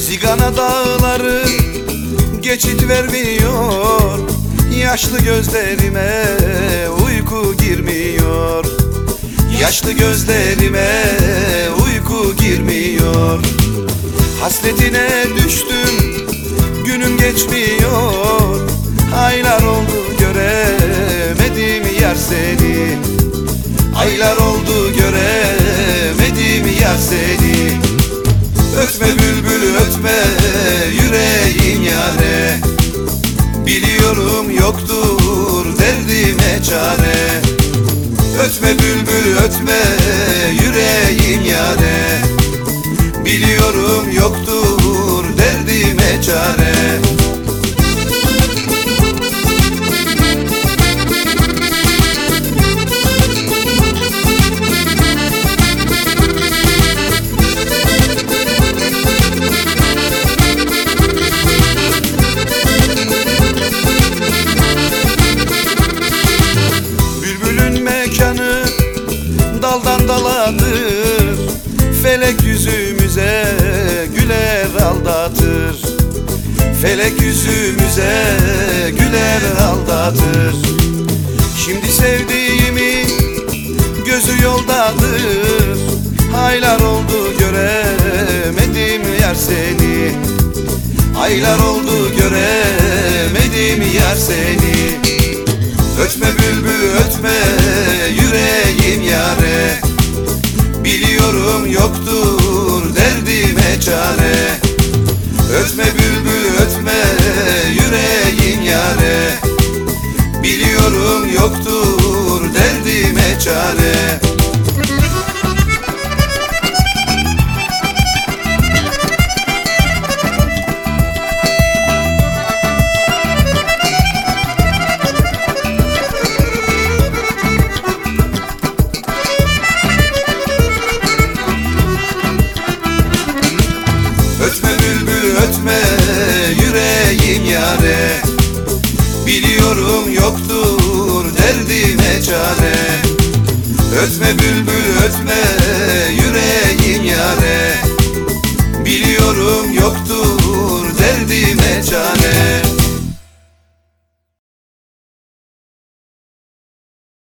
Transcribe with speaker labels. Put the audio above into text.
Speaker 1: Zigana dağları geçit vermiyor Yaşlı gözlerime uyku Yaşlı gözlerime uyku girmiyor. Hasretine düştüm günüm geçmiyor. Aylar oldu göremedim yar seni. Aylar oldu göremedim yar seni. Ötme bülbül ötme yüreğim yare. Biliyorum yoktur çare Felek yüzümüze güler aldatır. Şimdi sevdiğimi gözü yoldadır. Aylar oldu göremedim yar seni. Aylar oldu göremedim yar seni. Ötme bülbül ötme yüreğim yare. Biliyorum yoktur derdime çare. Ötme bülbül Γεια σα! Ötme bülbül ötme